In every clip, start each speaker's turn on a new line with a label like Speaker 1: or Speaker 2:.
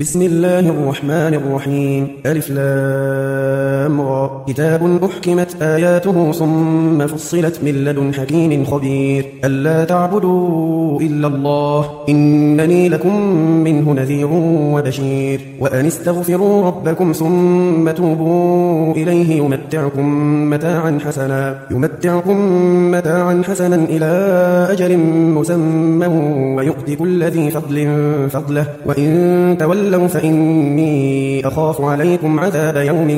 Speaker 1: بسم الله الرحمن الرحيم ألف لام را كتاب أحكمت آياته ثم فصلت من لدن حكيم خبير ألا تعبدوا إلا الله إنني لكم منه نذير وبشير وأن استغفروا ربكم ثم توبوا إليه يمتعكم متاعا حسنا يمتعكم متاعا حسنا إلى أجل مسمى ويؤتك كل ذي فضل فضله وإن تولى تولوا فإني أخاف عليكم عذاب يوم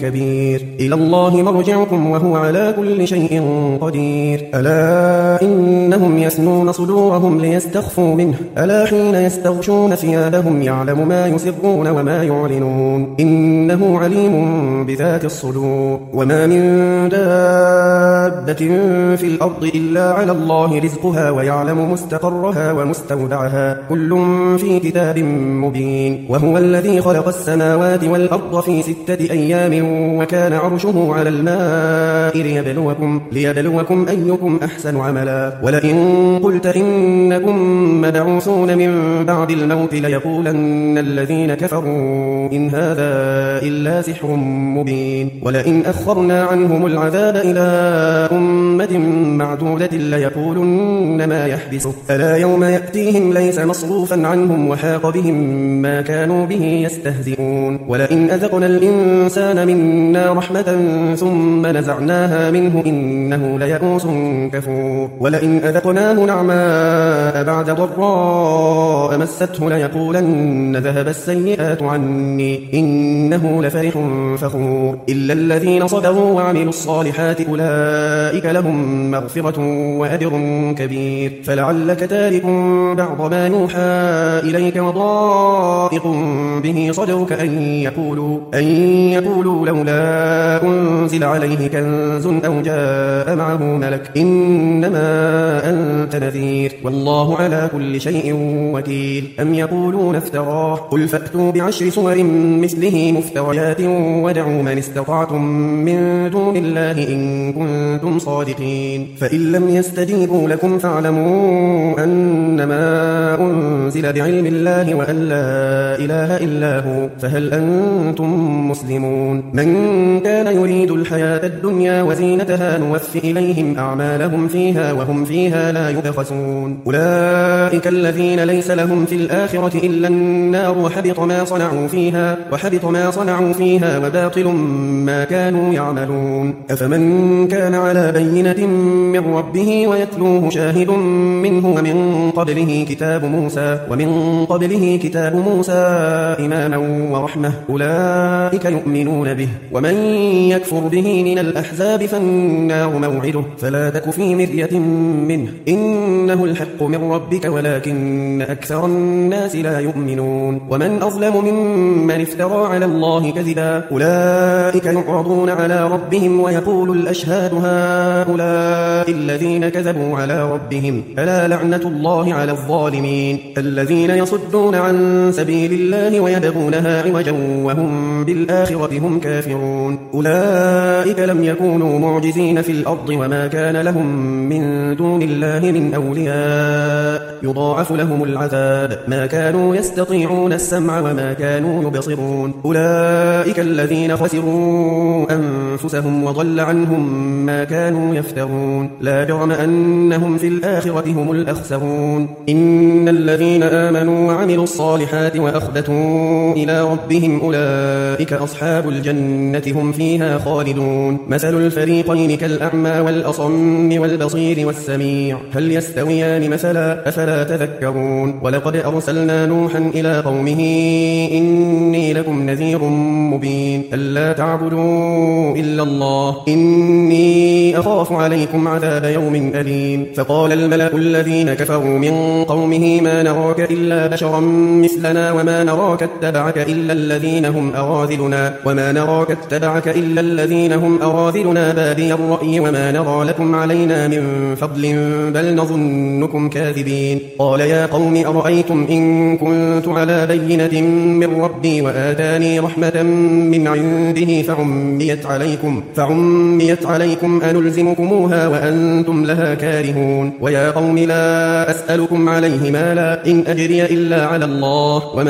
Speaker 1: كبير إلى الله مرجعكم وهو على كل شيء قدير ألا إنهم يسنون صدورهم ليستخفوا منه ألا حين يستغشون ثيابهم يعلم ما يسرون وما يعلنون إنه عليم بذات الصدور وما من دابة في الأرض إلا على الله رزقها ويعلم مستقرها ومستودعها كل في كتاب مبين وهو الذي خلق السماوات والأرض في ستة أيام وكان عرشه على الماء ليبلوكم, ليبلوكم أيكم أحسن عملا ولئن قلت إنكم مبعوثون من بعد الموت ليقولن الذين كفروا إن هذا إلا سحر مبين ولئن أخرنا عنهم العذاب إلى أمة معدودة ليقولن ما يحبسه ألا يوم يأتيهم ليس مصروفا عنهم وحاق بهم ما كانوا به يستهزئون ولئن أذقنا الإنسان منا رحمة ثم نزعناها منه إنه ليئوس كفور ولئن أذقناه نعماء بعد ضراء مسته ليقولن ذهب السيئات عني إنه لفرح فخور إلا الذين صبروا وعملوا الصالحات أولئك لهم مغفرة وأجر كبير فلعلك تارك بعض ما يوحى إليك وضار ضائق به صدرك أن يقولوا, أن يقولوا لولا أنزل عليه كنز أو جاء معه ملك إنما أنت نذير والله على كل شيء وكيل أم يقولون افتراه قل فأتوا بعشر سور مثله مفتريات ودعوا من استطعتم من دون الله إن كنتم صادقين فإن لم يستجيبوا لكم فاعلموا أنما أنزل بعلم الله وأن لا إله إلا هو فهل أنتم مسلمون من كان يريد الحياة الدنيا وزينتها نوفي إليهم أعمالهم فيها وهم فيها لا يبخسون أولئك الذين ليس لهم في الآخرة إلا النار وحبط ما صنعوا فيها وحبط ما صنعوا فيها وباطل ما كانوا يعملون أفمن كان على بينة من ربه ويتلوه شاهد منه ومن قبله كتاب موسى ومن قبله كتاب موسى إيمانا ورحمة أولئك يؤمنون به ومن يكفر به من الأحزاب فالنار موعده فلا تك في مرية منه إنه الحق من ربك ولكن أكثر الناس لا يؤمنون ومن أظلم ممن افترى على الله كذبا أولئك يعرضون على ربهم ويقول الأشهاد هؤلاء الذين كذبوا على ربهم ألا لعنة الله على الظالمين الذين يصدون عن سبيل سبيل الله ويبغونها عوجا وهم بالآخرة هم كافرون أولئك لم يكونوا معجزين في الأرض وما كان لهم من دون الله من أولياء يضاعف لهم العذاب ما كانوا يستطيعون السمع وما كانوا يبصرون أولئك الذين خسروا أنفسهم وضل عنهم ما كانوا يفترون لا جرم أنهم في الآخرة هم الأخسرون إن الذين آمنوا وعملوا الصالحات وأخبتوا إلى ربهم أولئك أصحاب الجنة هم فيها خالدون مثل الفريقين كالأعمى والأصم والبصير والسميع هل يستويان مثلا أفلا تذكرون ولقد أرسلنا نوحا إلى قومه إني لكم نذير مبين ألا تعبدوا إلا الله إني أخاف عليكم عذاب يوم أليم فقال الملأ الذين كفروا من قومه ما نراك إلا بشرا مثلنا وما نراك اتبعك إلا الذين هم أراذلنا وما نراك اتبعك إلا الذين هم أراذلنا بادي الرأي وما نرى لكم علينا من فضل بل نظنكم كاذبين قال يا قوم أرأيتم إن كنت على بينة من ربي وآتاني رحمة من عنده فعميت عليكم فعميت عليكم أنلزمكموها وأنتم لها كارهون ويا قوم لا أسألكم عليه مالا إن أجري إلا على الله وما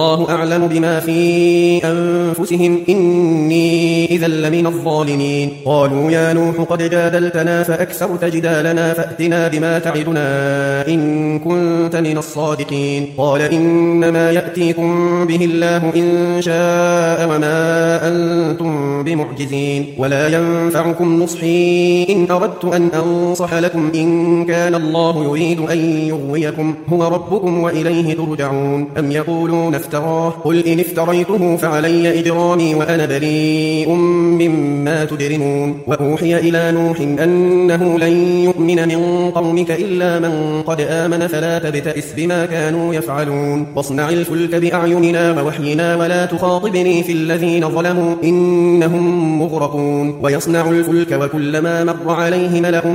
Speaker 1: والله أعلم بما في أنفسهم إني إذا لمن الظالمين قالوا يا نوح قد جادلتنا فأكثرت جدالنا فأتنا بما تعدنا إن كنت من الصادقين قال إنما يأتيكم به الله إن شاء وما أنتم بمعجزين ولا ينفعكم نصحي إن أردت أن أنصح لكم إن كان الله يريد أن يغويكم هو ربكم وإليه ترجعون أم يقولون افتراه قل إن افتريته فعلي إجرامي وأنا بريء مما تجرمون وأوحي إلى نوح أنه لن يؤمن من قومك إلا من قد آمن فلا تبتئس بما كانوا يفعلون واصنع الفلك بأعيننا ووحينا ولا تخاطبني في الذين ظلموا إنهم مغرقون ويصنع الفلك وكلما مر عليه ملأ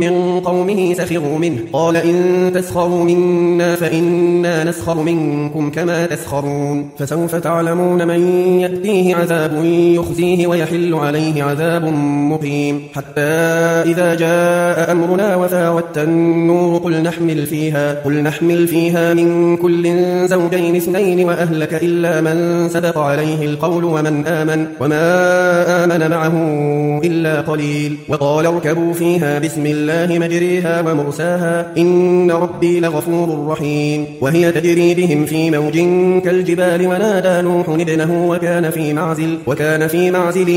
Speaker 1: من قومه سخروا منه قال إن تسخروا منا فإنا نسخر منكم كما تسخرون تسخرون فسوف تعلمون من يأتيه عذاب يخزيه ويحل عليه عذاب مقيم حتى إذا جاء أمرنا وثاوت النور قل نحمل فيها قل نحمل فيها من كل زوجين اثنين وأهلك إلا من سبق عليه القول ومن آمن وما آمن معه إلا قليل وقال اركبوا فيها بسم الله مجريها ومرساها إن ربي لغفور رحيم وهي تجري بهم في موج كالجبال ونادى نوح ابنه وكان في معزل وكان في معزل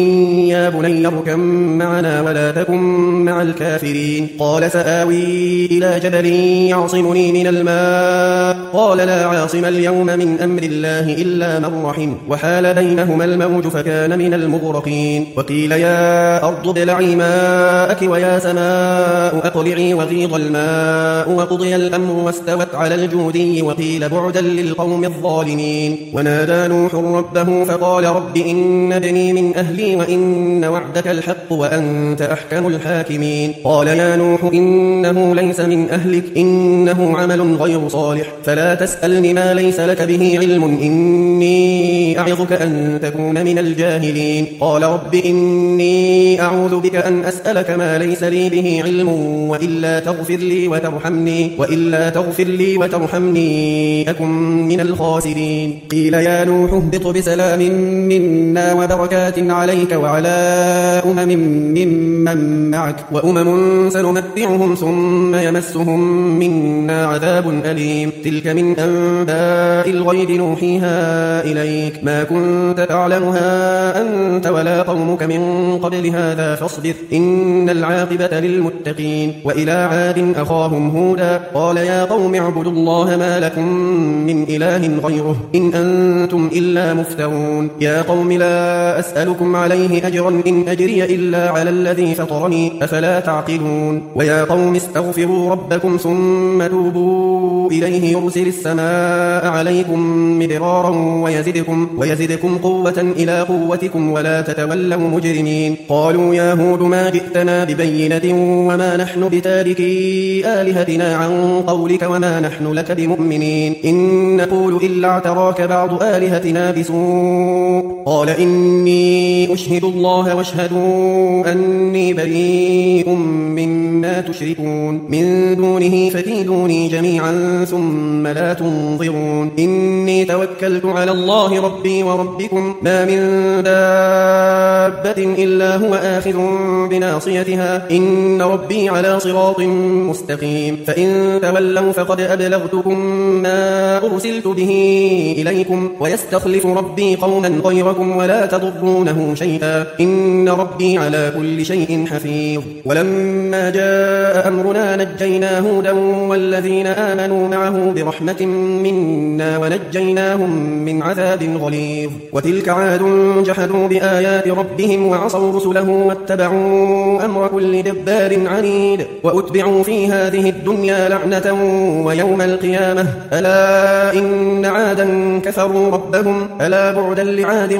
Speaker 1: يا بني اركم معنا ولا تكن مع الكافرين قال سآوي إلى جبل يعصمني من الماء قال لا عاصم اليوم من أمر الله إلا من رحم وحال بينهما الموج فكان من المغرقين وقيل يا أرض ابلعي ماءك ويا سماء أقلعي وغيض الماء وقضي الأمر واستوت على الجودي وقيل بعدا للقوم الظالمين الظالمين ونادى نوح ربه فقال رب إن بني من أهلي وإن وعدك الحق وأنت أحكم الحاكمين قال يا نوح إنه ليس من أهلك إنه عمل غير صالح فلا تسألني ما ليس لك به علم إني أعظك أن تكون من الجاهلين قال رب إني أعوذ بك أن أسألك ما ليس لي به علم وإلا تغفر لي وترحمني وإلا تغفر لي وترحمني أكن من الخاسرين الظالمين قيل يا نوح اهبط بسلام منا وبركات عليك وعلى أمم ممن من معك وأمم سنمتعهم ثم يمسهم منا عذاب أليم تلك من أنباء الغيب نوحيها إليك ما كنت تعلمها أنت ولا قومك من قبل هذا فاصبر إن العاقبة للمتقين وإلى عاد أخاهم هودا قال يا قوم اعبدوا الله ما لكم من إله غيره إن أنتم إلا مفترون يا قوم لا أسألكم عليه أجرا إن أجري إلا على الذي فطرني أفلا تعقلون ويا قوم استغفروا ربكم ثم توبوا إليه يرسل السماء عليكم مدرارا ويزدكم, ويزدكم قوة إلى قوتكم ولا تتولوا مجرمين قالوا يا هود ما جئتنا ببينة وما نحن بتاركي آلهتنا عن قولك وما نحن لك بمؤمنين إن نقول إلا وأتراك بعض آلهتنا بسوء قال إني أشهد الله واشهدوا أني بريء مما تشركون من دونه فكيدوني جميعا ثم لا تنظرون إني توكلت على الله ربي وربكم ما من دابة إلا هو آخذ بناصيتها إن ربي على صراط مستقيم فإن تولوا فقد أبلغتكم ما أرسلت به إليكم ويستخلف ربي قوما غيركم ولا تضرونه شيئا إن ربي على كل شيء حفيظ ولما جاء أمرنا نجينا هودا والذين آمنوا معه برحمة منا ونجيناهم من عذاب غليظ وتلك عاد جحدوا بآيات ربهم وعصوا رسله واتبعوا أمر كل دبار عنيد وأتبعوا في هذه الدنيا لعنة ويوم القيامة ألا إن عاد عادا كفروا ربهم ألا بعدا لعاد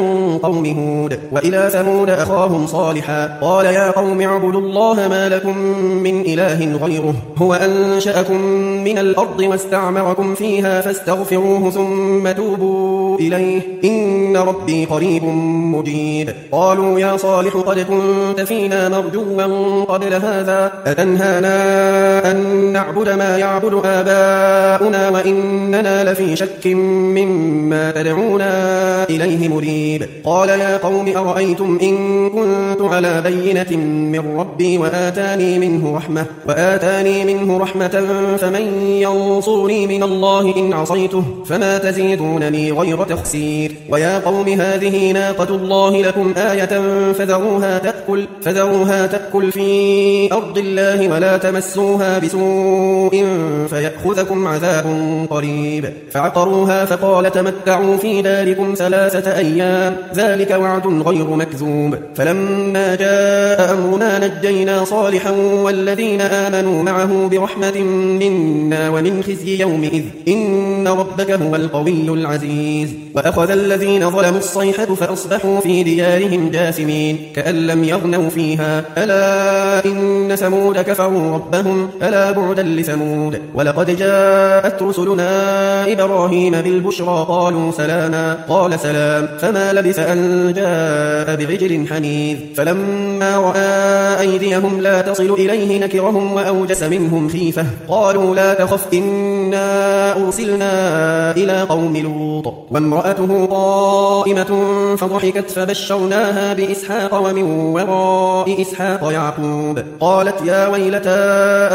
Speaker 1: قوم هود وإلى ثمود أخاهم صالحا قال يا قوم اعبدوا الله ما لكم من إله غيره هو أنشأكم من الأرض واستعمركم فيها فاستغفروه ثم توبوا إليه إن ربي قريب مجيب قالوا يا صالح قد كنت فينا مرجوا قبل هذا أتنهانا أن نعبد ما يعبد آباؤنا وإننا لفي شك مما تدعونا إليه مريب قال يا قوم أرأيتم إن كنت على بينة من ربي وآتاني منه رحمة وآتاني منه رحمة فمن ينصرني من الله إن عصيته فما تزيدونني غير تخسير ويا قوم هذه ناقة الله لكم آية فذروها تأكل فذروها تأكل في أرض الله ولا تمسوها بسوء فيأخذكم عذاب قريب فعقروها فقال تمتعوا في داركم ثلاثة أيام ذلك وعد غير مكذوب فلما جاء أمرنا نجينا صالحا والذين آمنوا معه برحمة منا ومن خزي يومئذ إن ربك هو القوي العزيز وأخذ الذين ظلموا الصيحة فأصبحوا في ديارهم جاثمين كأن لم يغنوا فيها ألا إن ثمود كفروا ربهم ألا بعدا لثمود ولقد جاءت رسلنا إبراهيم بالبشرى البشرى قالوا سلاما قال سلام فما لبث أن جاء بعجل حنيذ فلما رأى أيديهم لا تصل إليه نكرهم وأوجس منهم خيفة قالوا لا تخف إنا أرسلنا إلى قوم لوط وامرأته قائمة فضحكت فبشرناها بإسحاق ومن وراء إسحاق يعقوب قالت يا ويلتى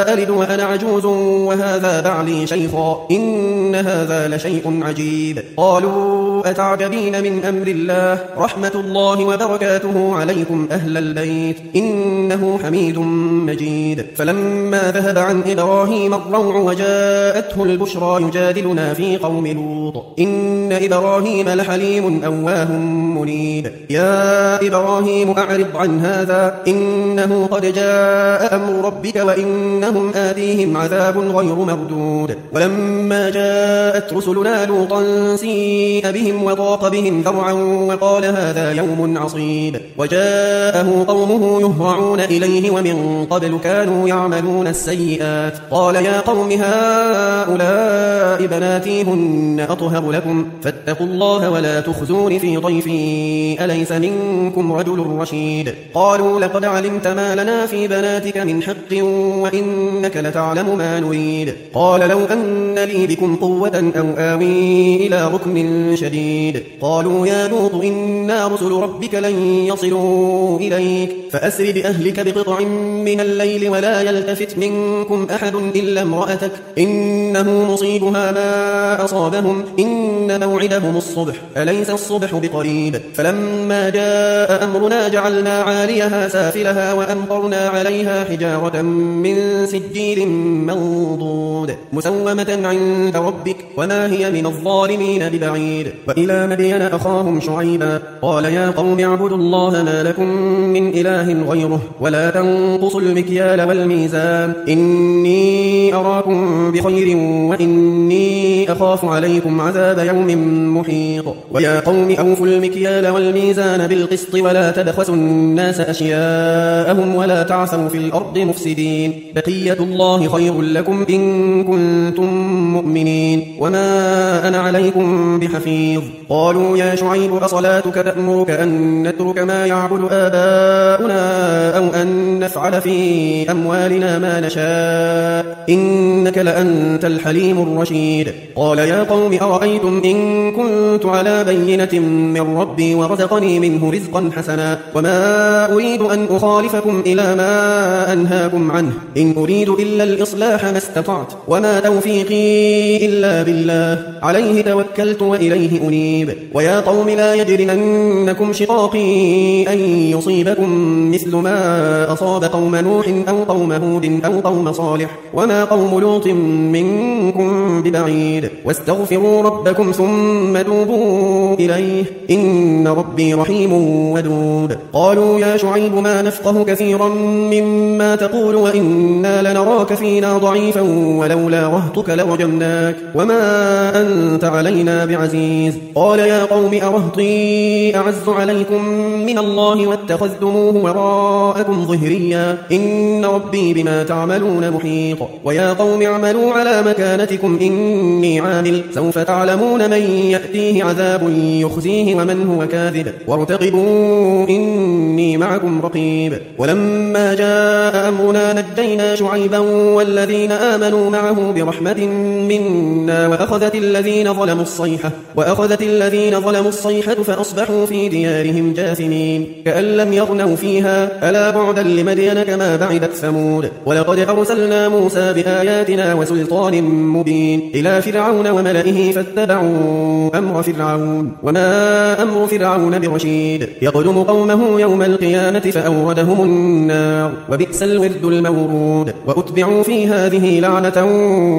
Speaker 1: ألد وأنا عجوز وهذا بعلي شيخا إن هذا لشيء عجيب مجيب قالوا أتعجبين من أمر الله رحمة الله وبركاته عليكم أهل البيت إنه حميد مجيد فلما ذهب عن إبراهيم الروع وجاءته البشرى يجادلنا في قوم لوط إن إبراهيم لحليم أواه منيب يا إبراهيم أعرض عن هذا إنه قد جاء أمر ربك وإنهم آتيهم عذاب غير مردود ولما جاءت رسلنا لوط لوطا سيء بهم وضاق بهم ذرعا وقال هذا يوم عصيب وجاءه قومه يهرعون إليه ومن قبل كانوا يعملون السيئات قال يا قوم هؤلاء بناتي هن أطهر لكم فاتقوا الله ولا تخزون في ضيفي أليس منكم رجل رشيد قالوا لقد علمت ما لنا في بناتك من حق وإنك لتعلم ما نريد قال لو أن لي بكم قوة أو آوين إلى ركن شديد قالوا يا لوط إنا رسل ربك لن يصلوا إليك فأسر بأهلك بقطع من الليل ولا يلتفت منكم أحد إلا امرأتك إنه مصيبها ما أصابهم إن موعدهم الصبح أليس الصبح بقريب فلما جاء أمرنا جعلنا عاليها سافلها وأمطرنا عليها حجارة من سجيل منضود مسومة عند ربك وما هي من الظالمين الظالمين ببعيد وإلى مدين أخاهم شعيبا قال يا قوم اعبدوا الله ما لكم من إله غيره ولا تنقصوا المكيال والميزان إني أراكم بخير وإني أخاف عليكم عذاب يوم محيط ويا قوم أوفوا المكيال والميزان بالقسط ولا تبخسوا الناس أشياءهم ولا تعثوا في الأرض مفسدين بقية الله خير لكم إن كنتم مؤمنين وما أنا أنا عليكم بحفيظ قالوا يا شعيب أصلاتك تأمرك أن نترك ما يعبد آباؤنا أو أن نفعل في أموالنا ما نشاء إنك لأنت الحليم الرشيد قال يا قوم أرأيتم إن كنت على بينة من ربي ورزقني منه رزقا حسنا وما أريد أن أخالفكم إلى ما أنهاكم عنه إن أريد إلا الإصلاح ما استطعت وما توفيقي إلا بالله عليه عليه توكلت وإليه أنيب ويا قوم لا يجرمنكم شقاقي أن يصيبكم مثل ما أصاب قوم نوح أو قوم هود أو قوم صالح وما قوم لوط منكم ببعيد واستغفروا ربكم ثم توبوا إليه إن ربي رحيم ودود قالوا يا شعيب ما نفقه كثيرا مما تقول وإنا لنراك فينا ضعيفا ولولا رهتك لرجمناك وما أنت أنت علينا بعزيز قال يا قوم أرهطي أعز عليكم من الله واتخذتموه وراءكم ظهريا إن ربي بما تعملون محيط ويا قوم اعملوا على مكانتكم إني عامل سوف تعلمون من يأتيه عذاب يخزيه ومن هو كاذب وارتقبوا إني معكم رقيب ولما جاء أمرنا نجينا شعيبا والذين آمنوا معه برحمة منا وأخذت الذين الذين ظلموا الصيحة وأخذت الذين ظلموا الصيحة فأصبحوا في ديارهم جاثمين كأن لم يغنوا فيها ألا بعدا لمدين كما بعدت ثمود ولقد أرسلنا موسى بآياتنا وسلطان مبين إلى فرعون وملئه فاتبعوا أمر فرعون وما أمر فرعون برشيد يقدم قومه يوم القيامة فأوردهم النار وبئس الورد المورود وأتبعوا في هذه لعنة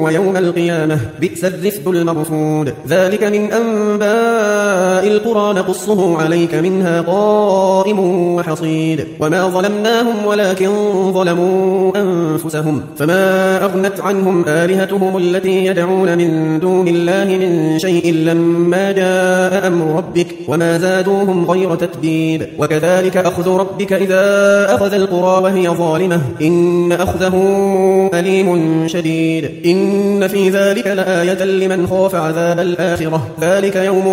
Speaker 1: ويوم القيامة بئس الرفد المرفود يعلمون ذلك من أنباء القرى نقصه عليك منها قائم وحصيد وما ظلمناهم ولكن ظلموا أنفسهم فما أغنت عنهم آلهتهم التي يدعون من دون الله من شيء لما جاء أمر ربك وما زادوهم غير تتبيب وكذلك أخذ ربك إذا أخذ القرى وهي ظالمة إن أخذه أليم شديد إن في ذلك لآية لمن خاف عذاب عذاب الآخرة ذلك يوم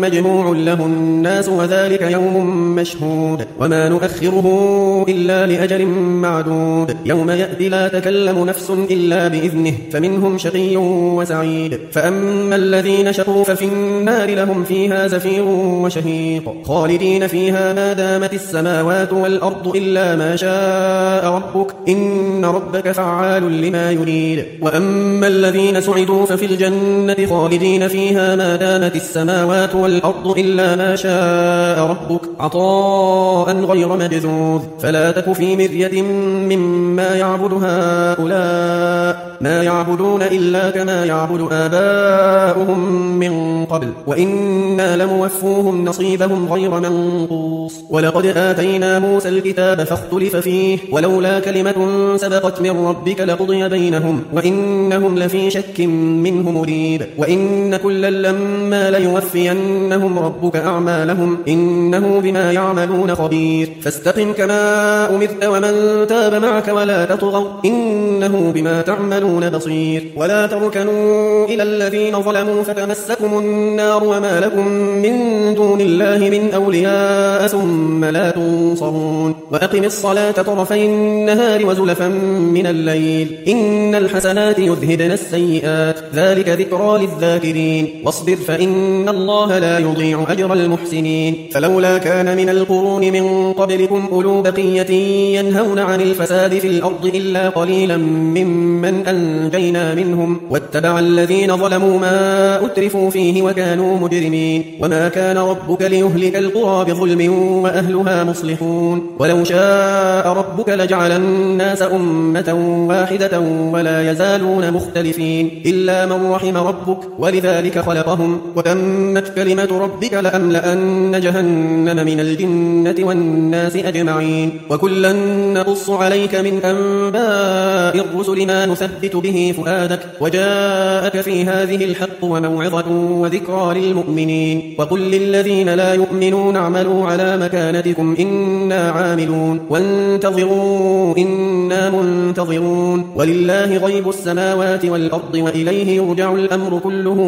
Speaker 1: مجموع له الناس وذلك يوم مشهود وما نؤخره إلا لأجل معدود يوم يأتي لا تكلم نفس إلا بإذنه فمنهم شقي وسعيد فأما الذين شقوا ففي النار لهم فيها زفير وشهيق خالدين فيها ما دامت السماوات والأرض إلا ما شاء ربك إن ربك فعال لما يريد وأما الذين سعدوا ففي الجنة خالدين خالدين فيها ما دامت السماوات والأرض إلا ما شاء ربك عطاء غير مجذوذ فلا تك في مرية مما يعبد هؤلاء ما يعبدون إلا كما يعبد آباؤهم من قبل وإنا لموفوهم نصيبهم غير منقوص ولقد آتينا موسى الكتاب فاختلف فيه ولولا كلمة سبقت من ربك لقضي بينهم وإنهم لفي شك منه مريب وإن إن كلا لما ليوفينهم ربك أعمالهم إنه بما يعملون خبير فاستقم كما أمرت ومن تاب معك ولا تطغوا إنه بما تعملون بصير ولا تركنوا إلى الذين ظلموا فتمسكم النار وما لكم من دون الله من أولياء ثم لا تنصرون وأقم الصلاة طرفي النهار وزلفا من الليل إن الحسنات يذهبن السيئات ذلك ذكرى للذاكرين الكافرين واصبر فإن الله لا يضيع أجر المحسنين فلولا كان من القرون من قبلكم أولو بقية ينهون عن الفساد في الأرض إلا قليلا ممن أنجينا منهم واتبع الذين ظلموا ما أترفوا فيه وكانوا مجرمين وما كان ربك ليهلك القرى بظلم وأهلها مصلحون ولو شاء ربك لجعل الناس أمة واحدة ولا يزالون مختلفين إلا من رحم ربك ولي ذلك خلقهم وتمت كلمة ربك لأملأن جهنم من الجنة والناس أجمعين وكلا نقص عليك من أنباء الرسل ما نثبت به فؤادك وجاءك في هذه الحق وموعظة وذكرى للمؤمنين وقل للذين لا يؤمنون اعملوا على مكانتكم إنا عاملون وانتظروا إنا منتظرون ولله غيب السماوات والأرض وإليه يرجع الأمر كله